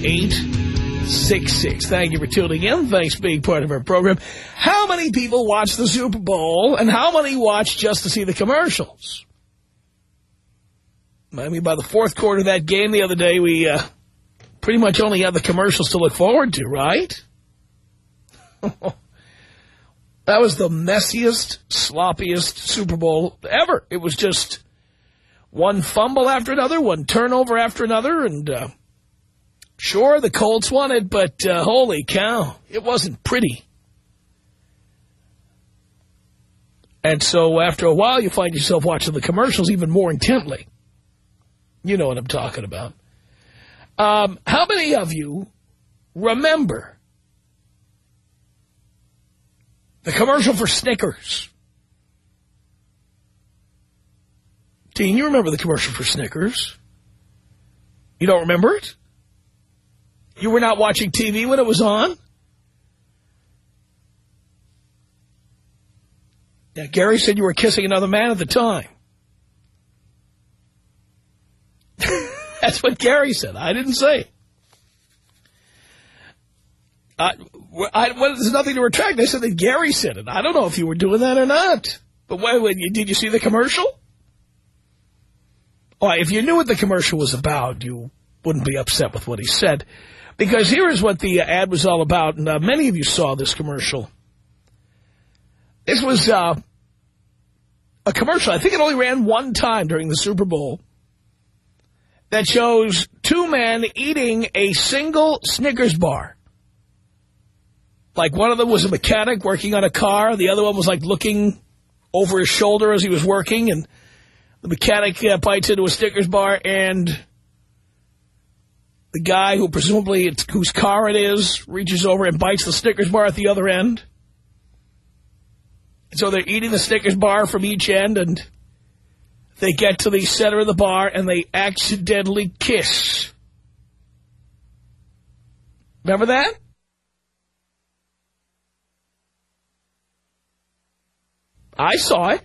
1-800-5800-866. Thank you for tuning in. Thanks for being part of our program. How many people watch the Super Bowl and how many watch just to see the commercials? I mean, by the fourth quarter of that game the other day, we uh, pretty much only had the commercials to look forward to, right? that was the messiest, sloppiest Super Bowl ever. It was just one fumble after another, one turnover after another, and uh, sure, the Colts won it, but uh, holy cow, it wasn't pretty. And so after a while, you find yourself watching the commercials even more intently. You know what I'm talking about. Um, how many of you remember the commercial for Snickers? Dean, you remember the commercial for Snickers? You don't remember it? You were not watching TV when it was on? Yeah, Gary said you were kissing another man at the time. That's what Gary said. I didn't say. I, I, well, there's nothing to retract. I said that Gary said it. I don't know if you were doing that or not. But wait, did you see the commercial? If you knew what the commercial was about, you wouldn't be upset with what he said. Because here is what the ad was all about, and uh, many of you saw this commercial. This was uh, a commercial. I think it only ran one time during the Super Bowl that shows two men eating a single Snickers bar. Like one of them was a mechanic working on a car. The other one was like looking over his shoulder as he was working. And the mechanic uh, bites into a Snickers bar and the guy who presumably it's whose car it is reaches over and bites the Snickers bar at the other end. So they're eating the Snickers bar from each end, and they get to the center of the bar, and they accidentally kiss. Remember that? I saw it.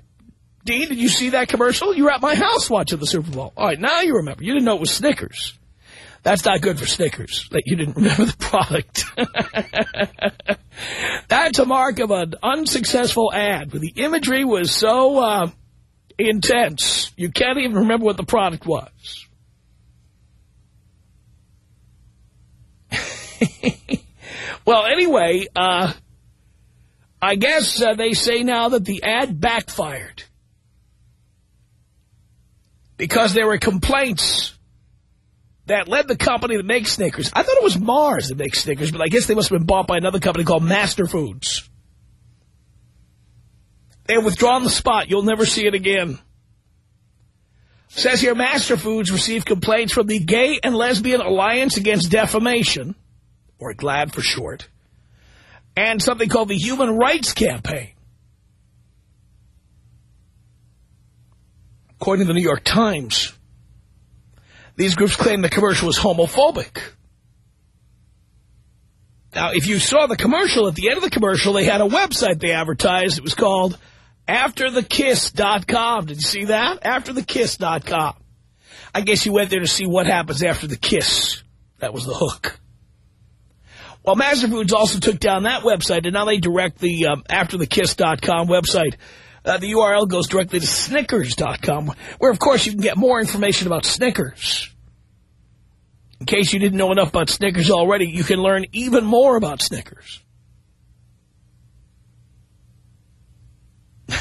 Dean, did you see that commercial? You were at my house watching the Super Bowl. All right, now you remember. You didn't know it was Snickers. That's not good for Snickers, that you didn't remember the product. That's a mark of an unsuccessful ad. but The imagery was so uh, intense, you can't even remember what the product was. well, anyway, uh, I guess uh, they say now that the ad backfired. Because there were complaints that led the company that makes Snickers. I thought it was Mars that makes Snickers, but I guess they must have been bought by another company called Master Foods. They have withdrawn the spot. You'll never see it again. Says here, Master Foods received complaints from the Gay and Lesbian Alliance Against Defamation, or GLAAD for short, and something called the Human Rights Campaign. According to the New York Times, these groups claim the commercial was homophobic. Now, if you saw the commercial, at the end of the commercial, they had a website they advertised. It was called AfterTheKiss.com. Did you see that? AfterTheKiss.com. I guess you went there to see what happens after the kiss. That was the hook. Well, Master Foods also took down that website, and now they direct the um, AfterTheKiss.com website. Uh, the URL goes directly to Snickers.com, where, of course, you can get more information about Snickers. In case you didn't know enough about Snickers already, you can learn even more about Snickers.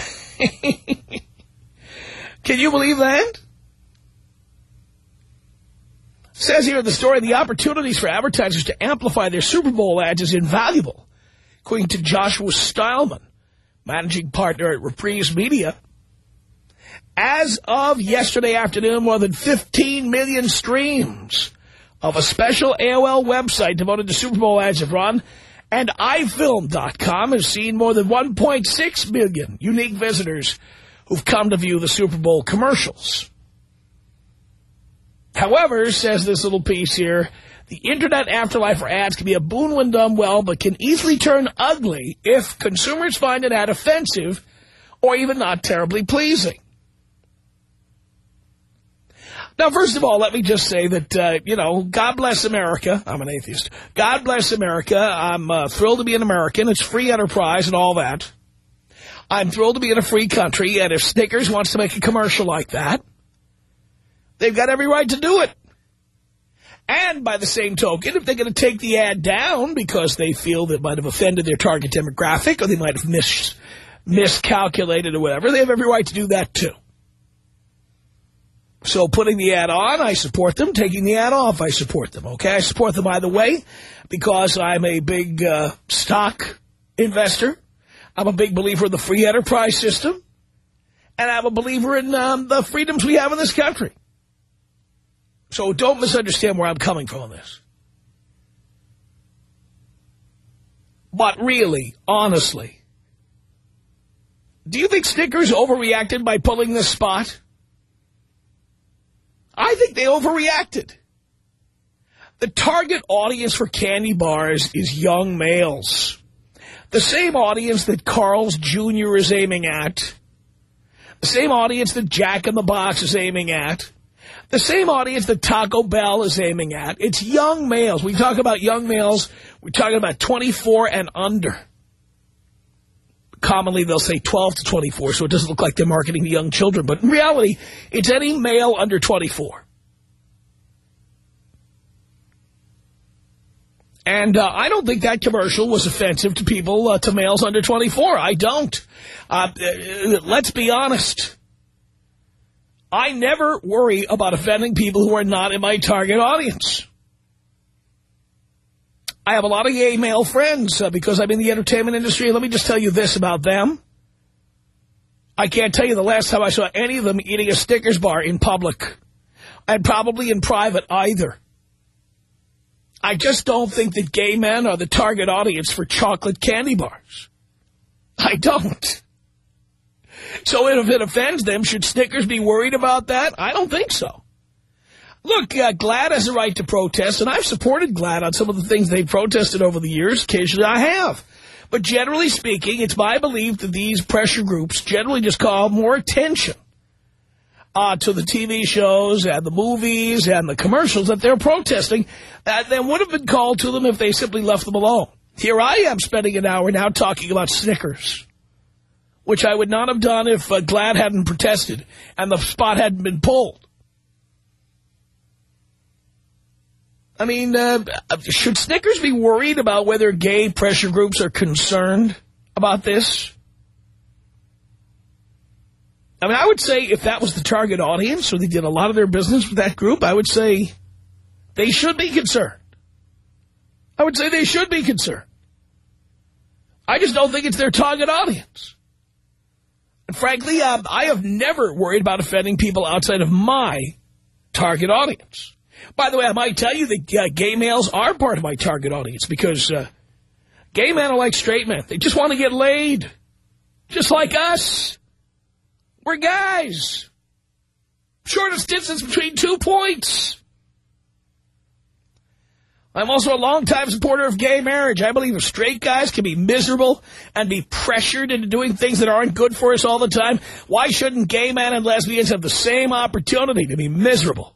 can you believe that? Says here in the story, the opportunities for advertisers to amplify their Super Bowl ads is invaluable. According to Joshua Stylman, managing partner at Reprise Media, as of yesterday afternoon, more than 15 million streams of a special AOL website devoted to Super Bowl ads have run, and iFilm.com has seen more than 1.6 million unique visitors who've come to view the Super Bowl commercials. However, says this little piece here, the Internet afterlife for ads can be a boon when done well, but can easily turn ugly if consumers find an ad offensive or even not terribly pleasing. Now, first of all, let me just say that, uh, you know, God bless America. I'm an atheist. God bless America. I'm uh, thrilled to be an American. It's free enterprise and all that. I'm thrilled to be in a free country, and if Snickers wants to make a commercial like that, they've got every right to do it. And by the same token, if they're going to take the ad down because they feel that might have offended their target demographic or they might have mis miscalculated or whatever, they have every right to do that too. So putting the ad on, I support them. Taking the ad off, I support them. Okay, I support them either way because I'm a big uh, stock investor. I'm a big believer in the free enterprise system. And I'm a believer in um, the freedoms we have in this country. So don't misunderstand where I'm coming from on this. But really, honestly, do you think Snickers overreacted by pulling this spot? I think they overreacted. The target audience for candy bars is young males. The same audience that Carl's Jr. is aiming at. The same audience that Jack in the Box is aiming at. The same audience that Taco Bell is aiming at. It's young males. We talk about young males. We're talking about 24 and under. Commonly, they'll say 12 to 24, so it doesn't look like they're marketing to young children. But in reality, it's any male under 24. And uh, I don't think that commercial was offensive to people, uh, to males under 24. I don't. Uh, uh, let's be honest. I never worry about offending people who are not in my target audience. I have a lot of gay male friends uh, because I'm in the entertainment industry. Let me just tell you this about them. I can't tell you the last time I saw any of them eating a Snickers bar in public. And probably in private either. I just don't think that gay men are the target audience for chocolate candy bars. I don't. So if it offends them, should Snickers be worried about that? I don't think so. Look, uh, GLAAD has a right to protest, and I've supported GLAAD on some of the things they've protested over the years. Occasionally I have. But generally speaking, it's my belief that these pressure groups generally just call more attention uh, to the TV shows and the movies and the commercials that they're protesting uh, would have been called to them if they simply left them alone. Here I am spending an hour now talking about Snickers, which I would not have done if uh, GLAAD hadn't protested and the spot hadn't been pulled. I mean, uh, should Snickers be worried about whether gay pressure groups are concerned about this? I mean, I would say if that was the target audience or they did a lot of their business with that group, I would say they should be concerned. I would say they should be concerned. I just don't think it's their target audience. And frankly, uh, I have never worried about offending people outside of my target audience. By the way, I might tell you that uh, gay males are part of my target audience because uh, gay men are like straight men. They just want to get laid, just like us. We're guys. Shortest distance between two points. I'm also a longtime supporter of gay marriage. I believe straight guys can be miserable and be pressured into doing things that aren't good for us all the time. Why shouldn't gay men and lesbians have the same opportunity to be miserable?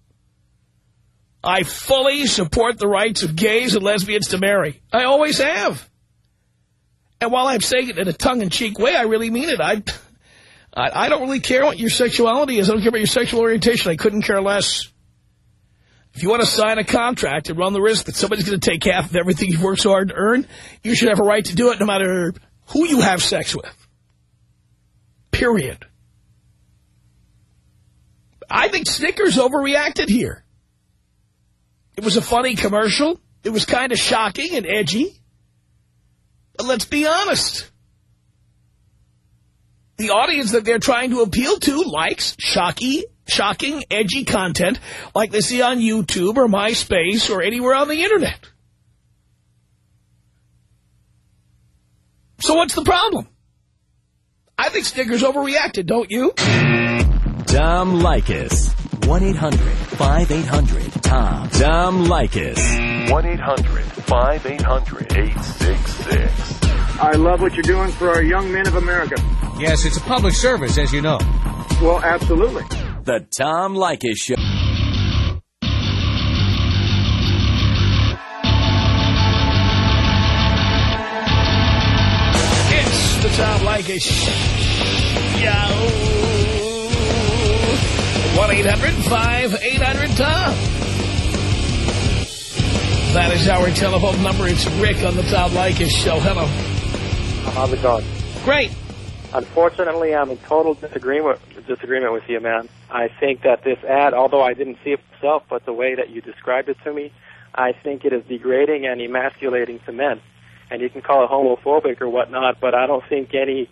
I fully support the rights of gays and lesbians to marry. I always have. And while I'm saying it in a tongue-in-cheek way, I really mean it. I I, I don't really care what your sexuality is. I don't care about your sexual orientation. I couldn't care less. If you want to sign a contract and run the risk that somebody's going to take half of everything you've worked so hard to earn, you should have a right to do it no matter who you have sex with. Period. I think Snickers overreacted here. It was a funny commercial. It was kind of shocking and edgy. But let's be honest. The audience that they're trying to appeal to likes shocky, shocking, edgy content like they see on YouTube or MySpace or anywhere on the Internet. So what's the problem? I think Snickers overreacted, don't you? Tom Leykis. 1-800-5800-TOM. Tom Leykis. 1-800-5800-866. I love what you're doing for our young men of America. Yes, it's a public service, as you know. Well, absolutely. The Tom Leykis Show. It's the Tom Leykis Show. 1-800-5800-TOM. That is our telephone number. It's Rick on the Tom Leykis Show. Hello. How's it going? Great. Unfortunately, I'm in total disagreement disagreement with you, man. I think that this ad, although I didn't see it myself, but the way that you described it to me, I think it is degrading and emasculating to men. And you can call it homophobic or whatnot, but I don't think any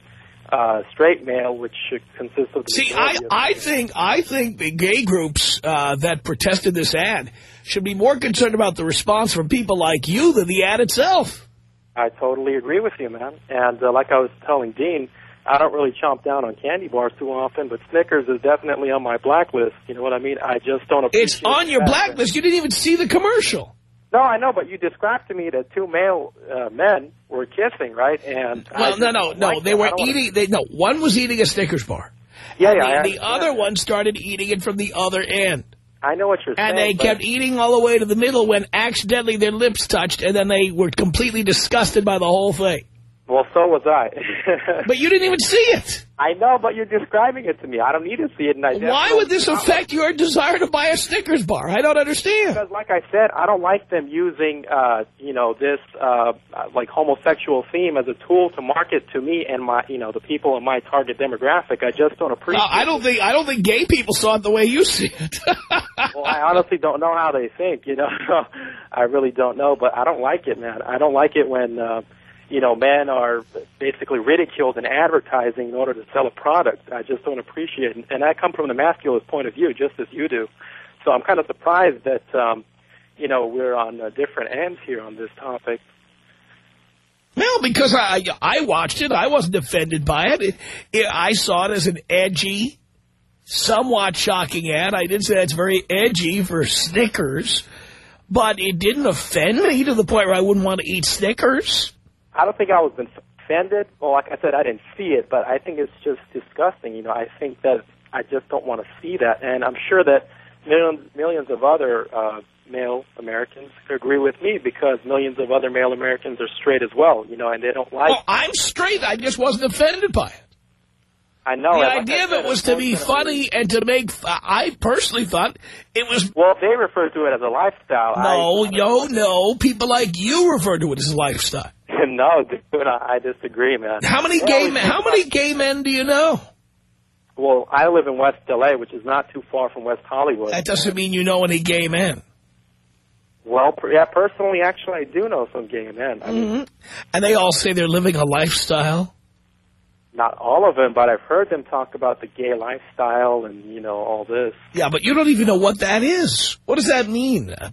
uh, straight male, which consists of the See, I, I think I think the gay groups uh, that protested this ad should be more concerned about the response from people like you than the ad itself. I totally agree with you, man. And uh, like I was telling Dean, I don't really chomp down on candy bars too often, but Snickers is definitely on my blacklist. You know what I mean? I just don't appreciate It's on your the fact that- blacklist. You didn't even see the commercial. No, I know, but you described to me that two male uh, men were kissing, right? And Well, no, no, no. They were eating. They no. One was eating a Snickers bar. Yeah, yeah. The, the other that. one started eating it from the other end. I know what you're And saying. And they kept eating all the way to the middle when accidentally their lips touched, and then they were completely disgusted by the whole thing. Well, so was I. But you didn't even see it. I know, but you're describing it to me. I don't need to see it. And I Why would this affect your desire to buy a Snickers bar? I don't understand. Because, like I said, I don't like them using, uh, you know, this uh, like homosexual theme as a tool to market to me and my, you know, the people in my target demographic. I just don't appreciate. Uh, I don't think I don't think gay people saw it the way you see it. Well, I honestly don't know how they think. You know, I really don't know, but I don't like it, man. I don't like it when, uh, you know, men are basically ridiculed in advertising in order to sell a product. I just don't appreciate it, and I come from the masculine point of view, just as you do. So I'm kind of surprised that, um, you know, we're on uh, different ends here on this topic. Well, because I I watched it, I wasn't offended by it. It, it. I saw it as an edgy, somewhat shocking ad. I did say it's very edgy for Snickers, but it didn't offend me to the point where I wouldn't want to eat Snickers. I don't think I was offended. Well, like I said, I didn't see it, but I think it's just disgusting. You know, I think that I just don't want to see that, and I'm sure that millions millions of other uh, male Americans agree with me because millions of other male Americans are straight as well. You know, and they don't like. Well, I'm straight. I just wasn't offended by it. I know The idea of it was to be funny and to make. I personally thought it was. Well, they refer to it as a lifestyle. No, I, yo, no. People like you refer to it as a lifestyle. No, dude, I I disagree, man. How many gay men? How many gay men do you know? Well, I live in West LA, which is not too far from West Hollywood. That doesn't mean you know any gay men. Well, per- yeah, personally, actually, I do know some gay men. I mean, hmm And they all say they're living a lifestyle. not all of them, but I've heard them talk about the gay lifestyle and you know all this. Yeah, but you don't even know what that is. What does that mean? Uh,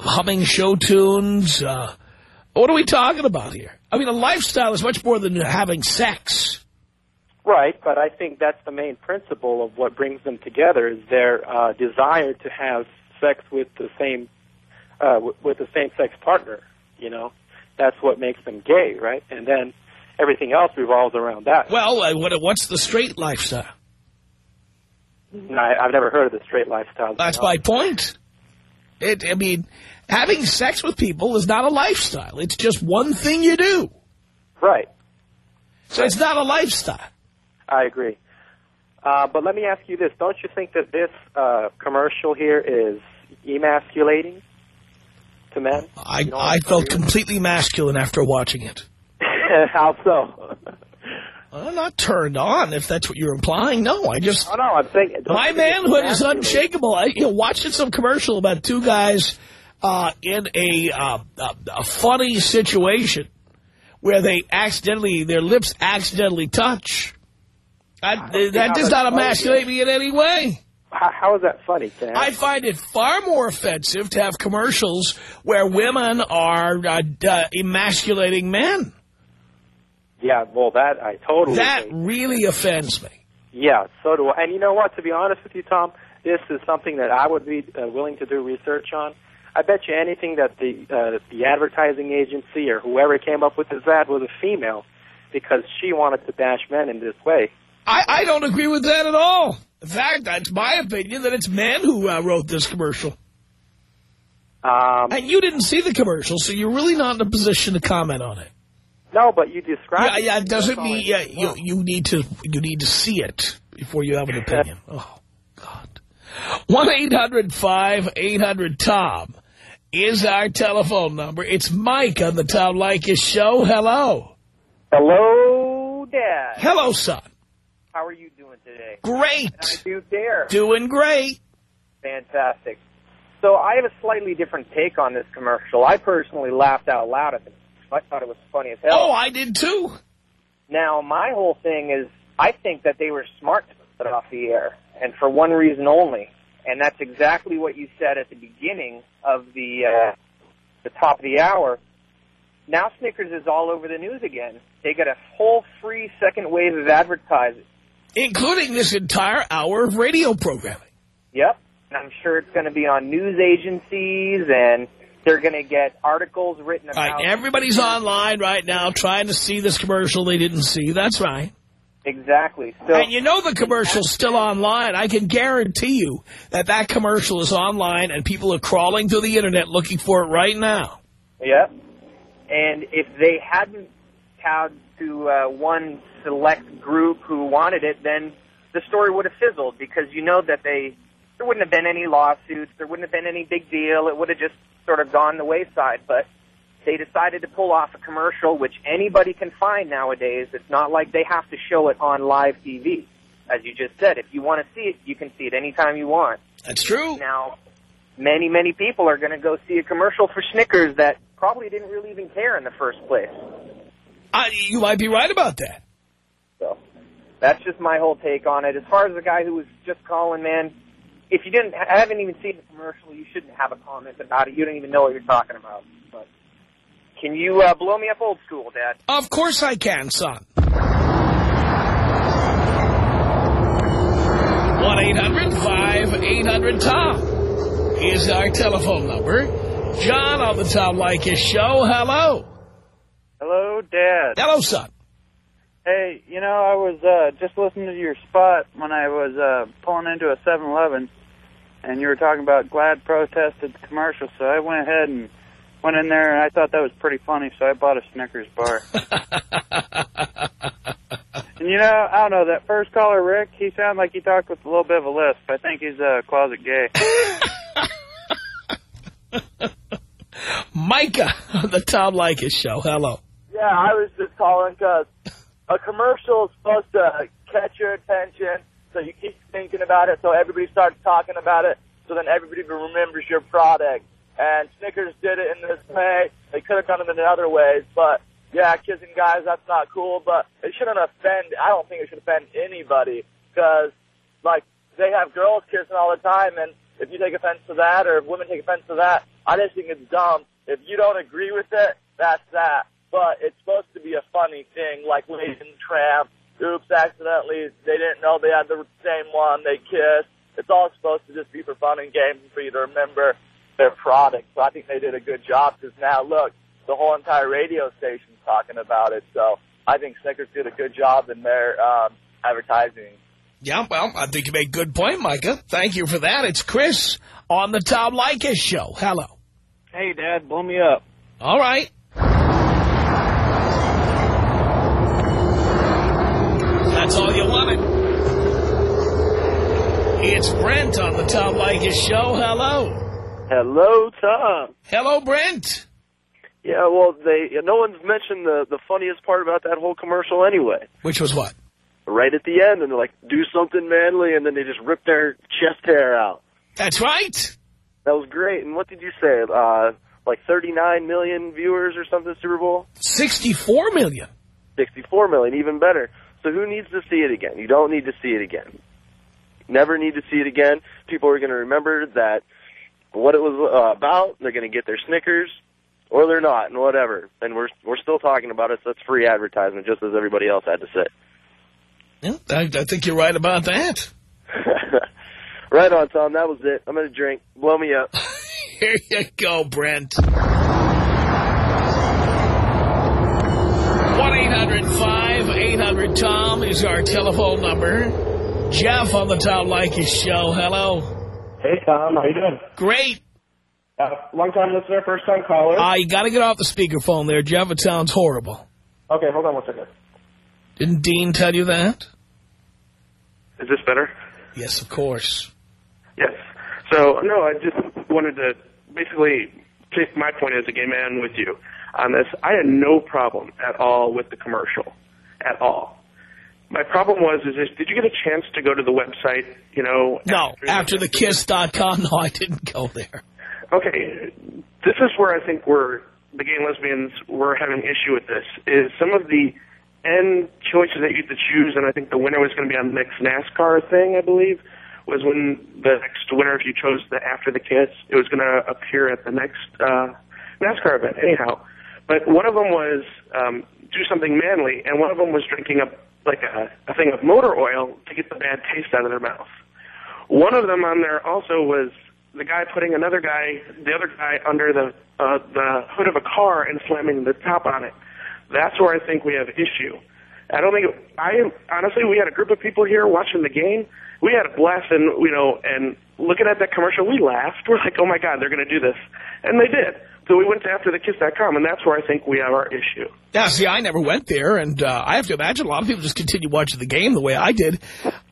humming show tunes? Uh, what are we talking about here? I mean, a lifestyle is much more than having sex. Right, but I think that's the main principle of what brings them together is their uh, desire to have sex with the same uh, with the same sex partner. You know, that's what makes them gay, right? And then everything else revolves around that. Well, uh, what, what's the straight lifestyle? I, I've never heard of the straight lifestyle. That's my point. It, I mean, having sex with people is not a lifestyle. It's just one thing you do. right. So it's not a lifestyle. I agree. Uh, but let me ask you this: Don't you think that this uh, commercial here is emasculating to men? I, I felt completely masculine after watching it. How so? I'm not turned on, if that's what you're implying. No, I just... Oh, no, I'm saying... My you think it's manhood is unshakable. I, you know, watching some commercial about two guys uh, in a, uh, a, a funny situation where they accidentally, their lips accidentally touch. I, that does not emasculate me in any way. How, how is that funny, Sam? I find it far more offensive to have commercials where women are uh, uh, emasculating men. Yeah, well, that I totally That agree. really offends me. Yeah, so do I. And you know what? To be honest with you, Tom, this is something that I would be uh, willing to do research on. I bet you anything that the uh, the advertising agency or whoever came up with this ad was a female because she wanted to bash men in this way. I, I don't agree with that at all. In fact, that's my opinion that it's men who uh, wrote this commercial. Um, And you didn't see the commercial, so you're really not in a position to comment on it. no, but you described. Yeah, yeah, it doesn't mean yeah, you you need to you need to see it before you have an opinion. Oh God. One eight hundred five eight hundred Tom is our telephone number. It's Mike on the Tom Leykis show. Hello. Hello, Dad. Hello, son. How are you doing today? Great. How You there? Doing great. Fantastic. So I have a slightly different take on this commercial. I personally laughed out loud at it. I thought it was funny as hell. Oh, I did too. Now, my whole thing is, I think that they were smart to put it off the air, and for one reason only, and that's exactly what you said at the beginning of the uh, the top of the hour. Now Snickers is all over the news again. They get a whole free second wave of advertising. Including this entire hour of radio programming. Yep. And I'm sure it's going to be on news agencies, and they're going to get articles written about. right, everybody's online right now trying to see this commercial they didn't see. That's right. Exactly. So And you know the commercial's still online. I can guarantee you that that commercial is online and people are crawling through the Internet looking for it right now. Yep. And if they hadn't cowed to uh, one select group who wanted it, then the story would have fizzled because you know that they there wouldn't have been any lawsuits, there wouldn't have been any big deal. It would have just sort of gone the wayside. But they decided to pull off a commercial which anybody can find nowadays. It's not like they have to show it on live TV. As you just said, if you want to see it, you can see it anytime you want. That's true. Now, many, many people are going to go see a commercial for Snickers that probably didn't really even care in the first place. I, you might be right about that. So that's just my whole take on it. As far as the guy who was just calling, man, if you didn't I haven't even seen the commercial, you shouldn't have a comment about it. You don't even know what you're talking about. Can you uh, blow me up old school, Dad? Of course I can, son. 1-800-5800-TOM is our telephone number. John on the Tom Leykis show. Hello. Hello, Dad. Hello, son. Hey, you know, I was uh, just listening to your spot when I was uh, pulling into a 7-Eleven, and you were talking about GLAAD protested the commercial, so I went ahead and went in there, and I thought that was pretty funny, so I bought a Snickers bar. and you know, I don't know, that first caller, Rick, he sounded like he talked with a little bit of a lisp. I think he's a uh, closet gay. Micah on the Tom Leykis show. Hello. Yeah, I was just calling because a commercial is supposed to catch your attention, so you keep thinking about it, so everybody starts talking about it, so then everybody remembers your product. And Snickers did it in this way. They could have done it in other ways, but yeah, kissing guys, that's not cool. But it shouldn't offend. I don't think it should offend anybody because, like, they have girls kissing all the time, and if you take offense to that, or if women take offense to that, I just think it's dumb. If you don't agree with it, that's that but it's supposed to be a funny thing, like Lady and Tramp. Oops, accidentally, they didn't know they had the same one, they kissed. It's all supposed to just be for fun and games and for you to remember their product. So I think they did a good job because now, look, the whole entire radio station's talking about it. So I think Snickers did a good job in their um, advertising. Yeah, well, I think you made a good point, Micah. Thank you for that. It's Chris on the Tom Leykis show. Hello. hey, Dad, blow me up. All right. That's all you wanted. It's Brent on the Tom Leykis show. Hello. Hello, Tom. Hello, Brent. Yeah, well, they no one's mentioned the the funniest part about that whole commercial anyway. Which was what? Right at the end, and they're like, "Do something manly," and then they just rip their chest hair out. That's right. That was great. And what did you say? Uh, like 39 million viewers or something, Super Bowl? 64 million. 64 million, even better. So who needs to see it again? You don't need to see it again. Never need to see it again. People are going to remember that what it was uh, about. They're going to get their Snickers, or they're not, and whatever. And we're we're still talking about it, so it's free advertisement, just as everybody else had to say. Yeah, I, I think you're right about that. right on, Tom. That was it. I'm going to drink. Blow me up. Here you go, Brent. 1-800-5800-TOM is our telephone number. Jeff on the Tom Leykis show. Hello. Hey, Tom. How you doing? Great. Uh, long-time listener, first-time caller. Uh, you got to get off the speakerphone there, Jeff. It sounds horrible. Okay, hold on one second. Didn't Dean tell you that? Is this better? Yes, of course. Yes. So, no, I just wanted to basically take my point as a gay man with you on this. I had no problem at all with the commercial, at all. My problem was, is this, did you get a chance to go to the website, you know? No, after the kiss.com, no, I didn't go there. Okay, this is where I think we're, the gay and lesbians, we're having an issue with this, is some of the end choices that you had to choose, and I think the winner was going to be on the next NASCAR thing, I believe, was when the next winner, if you chose the after the kiss, it was going to appear at the next uh, NASCAR event. Anyhow, but one of them was um, do something manly, and one of them was drinking a like a, a thing of motor oil to get the bad taste out of their mouth. One of them on there also was the guy putting another guy, the other guy, under the uh, the hood of a car and slamming the top on it. That's where I think we have issue. I don't think I honestly we had a group of people here watching the game. We had a blast, and you know, and looking at that commercial, we laughed. We're like, oh my god, they're going to do this, and they did. So we went to afterthekiss.com, and that's where I think we have our issue. Yeah, see, I never went there, and uh, I have to imagine a lot of people just continue watching the game the way I did.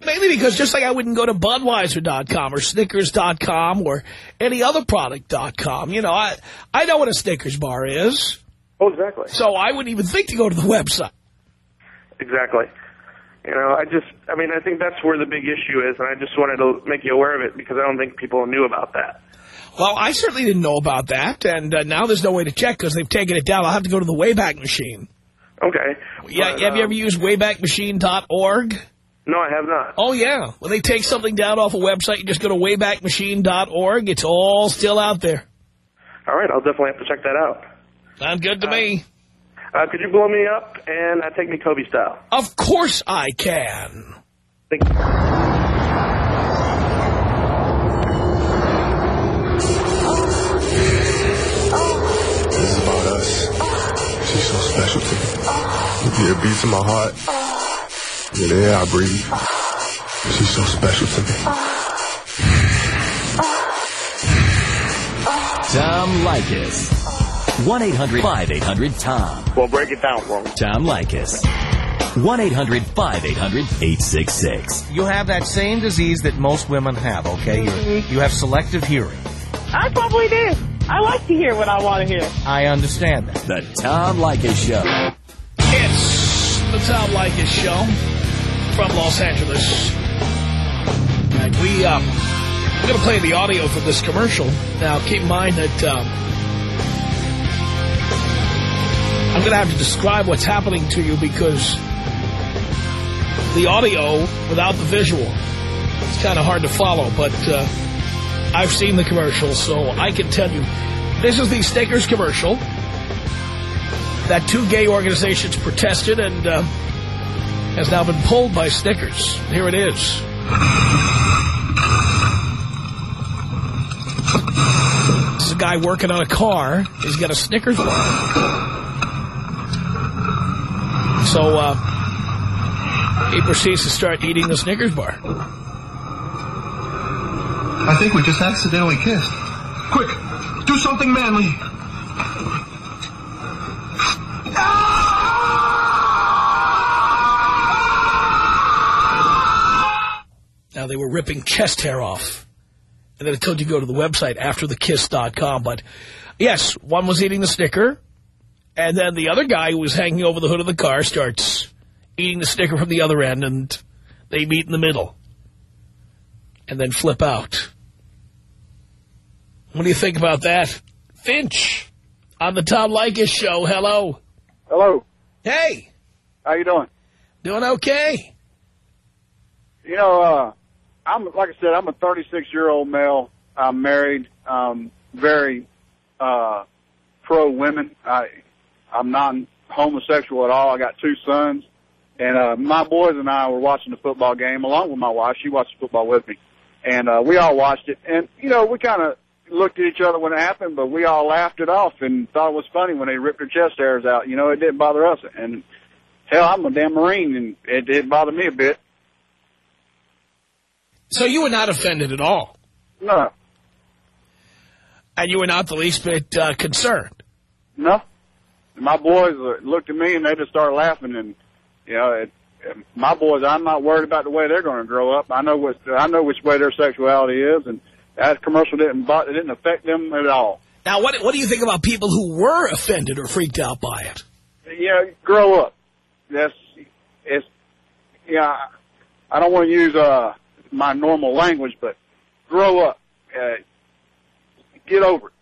Mainly because just like I wouldn't go to Budweiser.com or Snickers.com or any other product.com. You know, I, I know what a Snickers bar is. Oh, exactly. So I wouldn't even think to go to the website. Exactly. You know, I just, I mean, I think that's where the big issue is, and I just wanted to make you aware of it because I don't think people knew about that. Well, I certainly didn't know about that, and uh, now there's no way to check because they've taken it down. I'll have to go to the Wayback Machine. Okay. Yeah, But, have you um, ever used WaybackMachine.org? No, I have not. Oh, yeah. When they take something down off a website, you just go to WaybackMachine.org. It's all still out there. All right, I'll definitely have to check that out. Sounds good to me. Uh, could you blow me up and uh, take me Kobe style? Of course I can. Thank you. This is about us. She's so special to me. Yeah, it beats in my heart. Yeah, the air I breathe. She's so special to me. Tom Leykis. 1-800-5800-TOM. Well, break it down for me. Tom Leykis. 1-800-5800-866. You have that same disease that most women have, okay? You're, you have selective hearing. I probably do. I like to hear what I want to hear. I understand that. The Tom Leykis Show. It's the Tom Leykis Show from Los Angeles. And we, um, we're going to play the audio for this commercial. Now, keep in mind that um, I'm going to have to describe what's happening to you because the audio without the visual it's kind of hard to follow, but uh, I've seen the commercial, so I can tell you. This is the Snickers commercial that two gay organizations protested and uh, has now been pulled by Snickers. Here it is. This is a guy working on a car. He's got a Snickers bar. So uh, he proceeds to start eating the Snickers bar. I think we just accidentally kissed. Quick, do something manly. Now, they were ripping chest hair off And then I told you to go to the website afterthekiss.com. But, yes, one was eating the Snicker. And then the other guy who was hanging over the hood of the car starts eating the sticker from the other end. And they meet in the middle. And then flip out. What do you think about that? Finch, on the Tom Leykis show. Hello. Hello. Hey. How you doing? Doing okay. You know, uh, I'm like I said, I'm a 36 year old male. I'm married. Um, very uh, pro women. I I'm not homosexual at all. I got two sons, and uh, my boys and I were watching the football game along with my wife. She watched the football with me, and uh, we all watched it. And you know, we kind of looked at each other when it happened, but we all laughed it off and thought it was funny when they ripped their chest hairs out. You know, it didn't bother us. And hell, I'm a damn Marine, and it didn't bother me a bit. So you were not offended at all? No. And you were not the least bit uh, concerned? No. My boys looked at me and they just started laughing, and you know, it, my boys, I'm not worried about the way they're going to grow up. I know what I know which way their sexuality is, and that commercial didn't it didn't affect them at all. Now, what what do you think about people who were offended or freaked out by it? You know, grow up. That's it's yeah. I don't want to use uh my normal language, but grow up. Uh, get over it.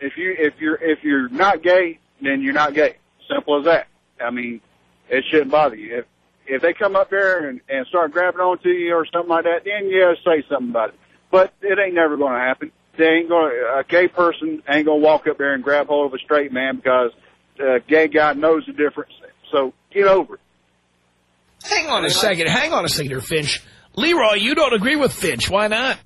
If you if you're if you're not gay, then you're not gay. Simple as that. I mean, it shouldn't bother you. If if they come up there and, and start grabbing onto you or something like that, then yeah, say something about it. But it ain't never going to happen. They ain't going. to A gay person ain't going to walk up there and grab hold of a straight man because a gay guy knows the difference. So get over it. Hang on a second. Hang on a second here, Finch. Leroy, you don't agree with Finch. Why not?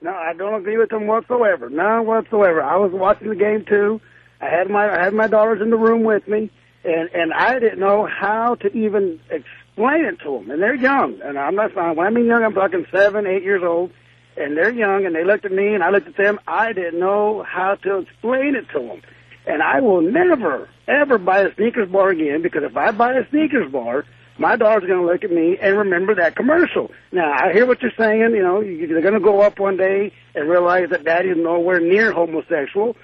No, I don't agree with him whatsoever. None whatsoever. I was watching the game too. I had my I had my daughters in the room with me, and and I didn't know how to even explain it to them. And they're young, and I'm not when I mean young, I'm talking seven, eight years old, and they're young, and they looked at me, and I looked at them. I didn't know how to explain it to them, and I will never ever buy a sneakers bar again because if I buy a sneakers bar, my daughter's going to look at me and remember that commercial. Now, I hear what you're saying. You know, they're going to go up one day and realize that daddy's nowhere near homosexual.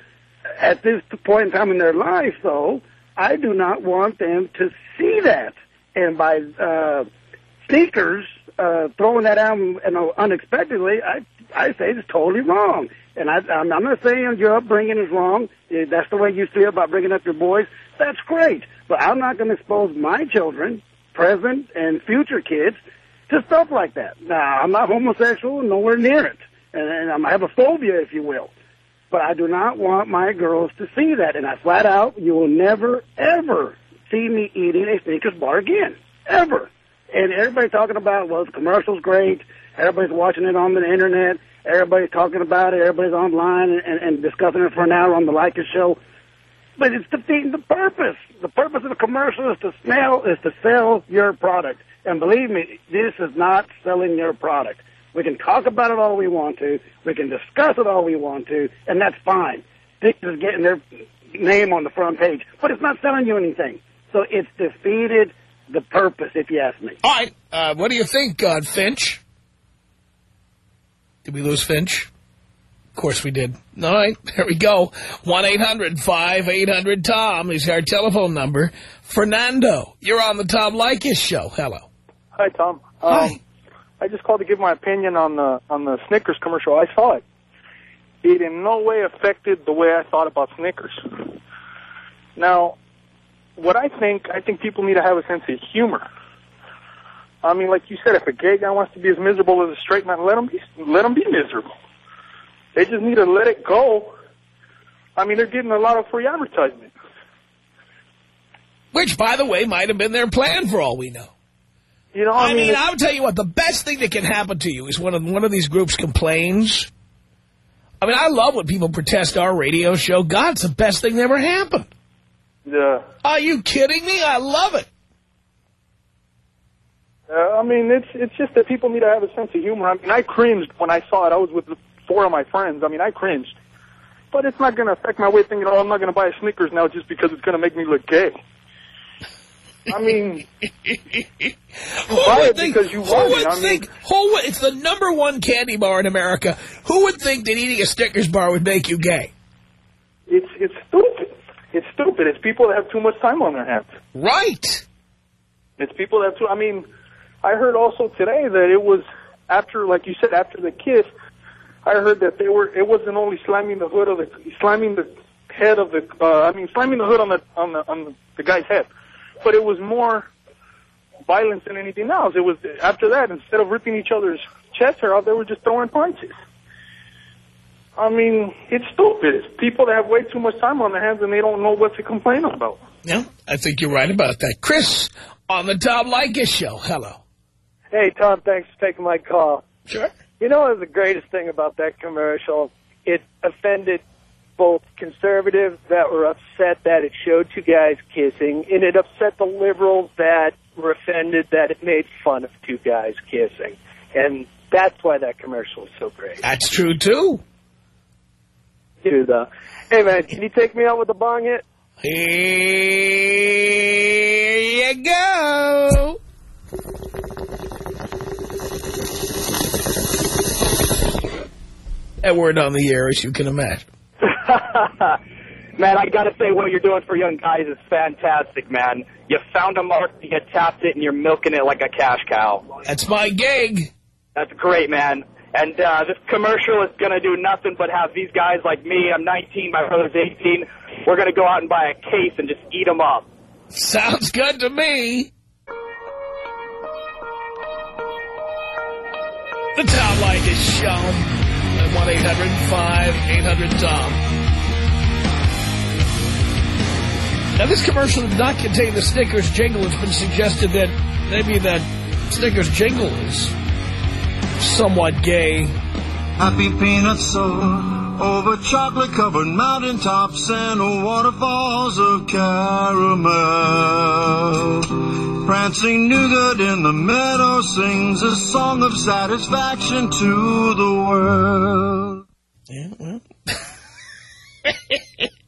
At this point in time in their life, though, I do not want them to see that. And by uh, sneakers, uh, throwing that out you know, unexpectedly, I I say it's totally wrong. And I, I'm, not saying your upbringing is wrong. That's the way you feel about bringing up your boys. That's great. But I'm not going to expose my children present and future kids to stuff like that. Now, I'm not homosexual, nowhere near it. And, and I have a phobia, if you will. But I do not want my girls to see that. And I flat out, you will never, ever see me eating a Snickers bar again. Ever. And everybody's talking about, well, the commercial's great. Everybody's watching it on the internet. Everybody's talking about it. Everybody's online and, and, discussing it for an hour on the Leykis show. But it's defeating the purpose. The purpose of the commercial is to sell is to sell your product. And believe me, this is not selling your product. We can talk about it all we want to. We can discuss it all we want to, and that's fine. This is getting their name on the front page, but it's not selling you anything. So it's defeated the purpose, if you ask me. All right. Uh, what do you think, uh, Finch? Did we lose Finch? Of course we did. All right, there we go. 1-800-5800-TOM is our telephone number. Fernando, you're on the Tom Leykis show. Hello. Hi, Tom. Hi. Um, I just called to give my opinion on the on the Snickers commercial. I saw it. It in no way affected the way I thought about Snickers. Now, what I think, I think people need to have a sense of humor. I mean, like you said, if a gay guy wants to be as miserable as a straight man, let him be, let him be miserable. They just need to let it go. I mean, they're getting a lot of free advertisement. Which, by the way, might have been their plan for all we know. You know, I, I mean, mean, I'll tell you what, the best thing that can happen to you is when one of these groups complains. I mean, I love when people protest our radio show. God, it's the best thing that ever happened. Yeah. Are you kidding me? I love it. Uh, I mean, it's it's just that people need to have a sense of humor. I mean, I cringed when I saw it. I was with four of my friends. I mean, I cringed. But it's not going to affect my way of thinking, oh, I'm not going to buy a Snickers now just because it's going to make me look gay. I mean, Who would think, because you who want would. I mean- think, who would, it's the number one candy bar in America. Who would think that eating a Snickers bar would make you gay? it's it's stupid. It's stupid. It's people that have too much time on their hands. Right. It's people that. Too, I mean, I heard also today that it was after, like you said, after the kiss. I heard that they were. It wasn't only slamming the hood of the slamming the head of the. Uh, I mean, slamming the hood on the on the on the guy's head, but it was more violence than anything else. It was after that. Instead of ripping each other's chest hair off, they were just throwing punches. I mean, it's stupid. It's people that have way too much time on their hands and they don't know what to complain about. Yeah, I think you're right about that. Chris, on the Tom Leykis show. Hello. Hey, Tom, thanks for taking my call. Sure. You know what was the greatest thing about that commercial? It offended both conservatives that were upset that it showed two guys kissing, and it upset the liberals that were offended that it made fun of two guys kissing. And that's why that commercial was so great. That's true, too. Dude, uh, hey, man, can you take me out with a bong hit? Here you go. That word on the air, as you can imagine. man, I gotta say what you're doing for young guys is fantastic, man. You found a market, you tapped it, and you're milking it like a cash cow. That's my gig. That's great, man. And uh, this commercial is gonna do nothing but have these guys like me. I'm 19, my brother's 18. We're gonna go out and buy a case and just eat them up. Sounds good to me. The Tom Leykis Show at 1-800-5800-TOM. Now, this commercial did not contain the Snickers jingle. It's been suggested that maybe that Snickers jingle is somewhat gay. Happy peanut soda over chocolate covered mountaintops and waterfalls of caramel. Prancing nougat in the meadow sings a song of satisfaction to the world. Yeah, well.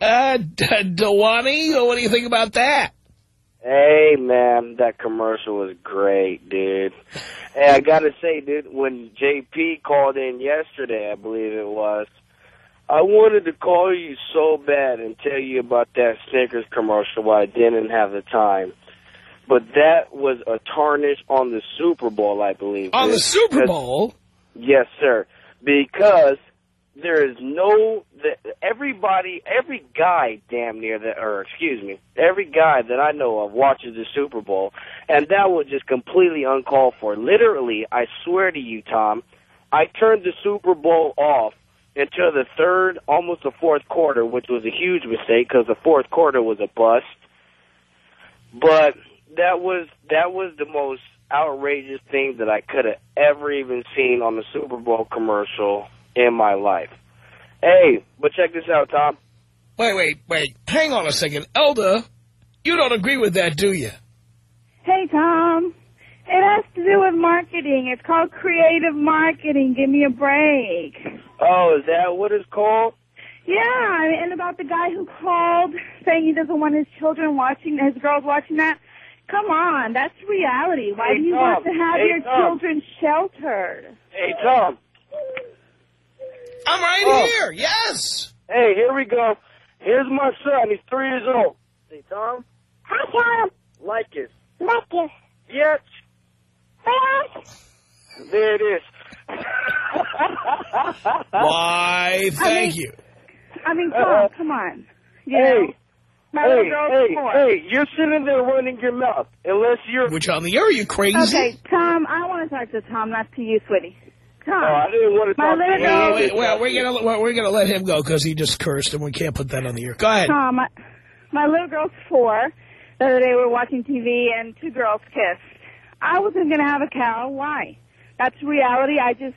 uh, Dewani, what do you think about that? Hey, man, that commercial was great, dude. Hey, I gotta say, dude, when JP called in yesterday, I believe it was, I wanted to call you so bad and tell you about that Snickers commercial, but I didn't have the time. But that was a tarnish on the Super Bowl, I believe. On the. Super Bowl? Yes, sir. Because there is no the, everybody, every guy, damn near that, or excuse me, every guy that I know of watches the Super Bowl, and that was just completely uncalled for. Literally, I swear to you, Tom, I turned the Super Bowl off until the third, almost the fourth quarter, which was a huge mistake because the fourth quarter was a bust. But that was that was the most outrageous thing that I could have ever even seen on the Super Bowl commercial in my life. Hey, but check this out, Tom. Wait, wait, wait. Hang on a second. Elda, you don't agree with that, do you? Hey, Tom. It has to do with marketing. It's called creative marketing. Give me a break. Oh, is that what it's called? Yeah, and about the guy who called saying he doesn't want his children watching, his girls watching that. Come on, that's reality. Why Hey, do you Tom. want to have Hey, your Tom. children sheltered? Hey, Tom. I'm right Oh. here. Yes. Hey, here we go. Here's my son. He's three years old. Hey, Tom. Hi, Tom. Like it. Like it. Yes. There it is. Why, thank you. I mean, uh, Tom, come on. You know, Hey, my hey, hey, four. hey, you're sitting there running your mouth. Unless you're... Which on the air, are you crazy? Okay, Tom, I want to talk to Tom, not to you, sweetie. Tom. Oh, I didn't want to My talk to little you. girl- Wait, well, we're gonna well, we're gonna let him go because he just cursed, and we can't put that on the air. Go ahead. Tom, my, my little girl's four. The other day we were watching TV and two girls kissed. I wasn't going to have a cow. Why? That's reality. I just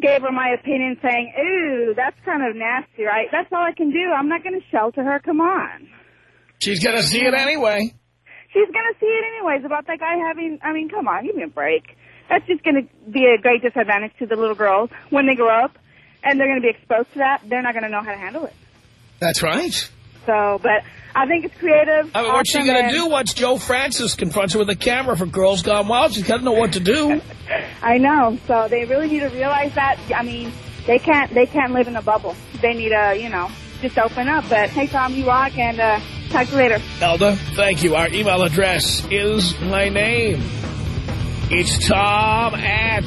gave her my opinion saying, ooh, that's kind of nasty, right? That's all I can do. I'm not going to shelter her. Come on. She's gonna see it anyway. She's going to see it anyways about that guy having, I mean, come on, give me a break. That's just going to be a great disadvantage to the little girls when they grow up and they're going to be exposed to that. They're not going to know how to handle it. That's right. So, but I think it's creative. I mean, what's she going to do once Joe Francis confronts her with a camera for Girls Gone Wild? She's got to know what to do. I know. So they really need to realize that. I mean, they can't they can't live in a bubble. They need to, you know, just open up. But hey, Tom, you rock, and uh, talk to you later. Elda, thank you. Our email address is my name. It's Tom at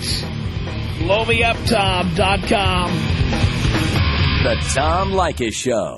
blowmeuptom.com. The Tom Leykis Show.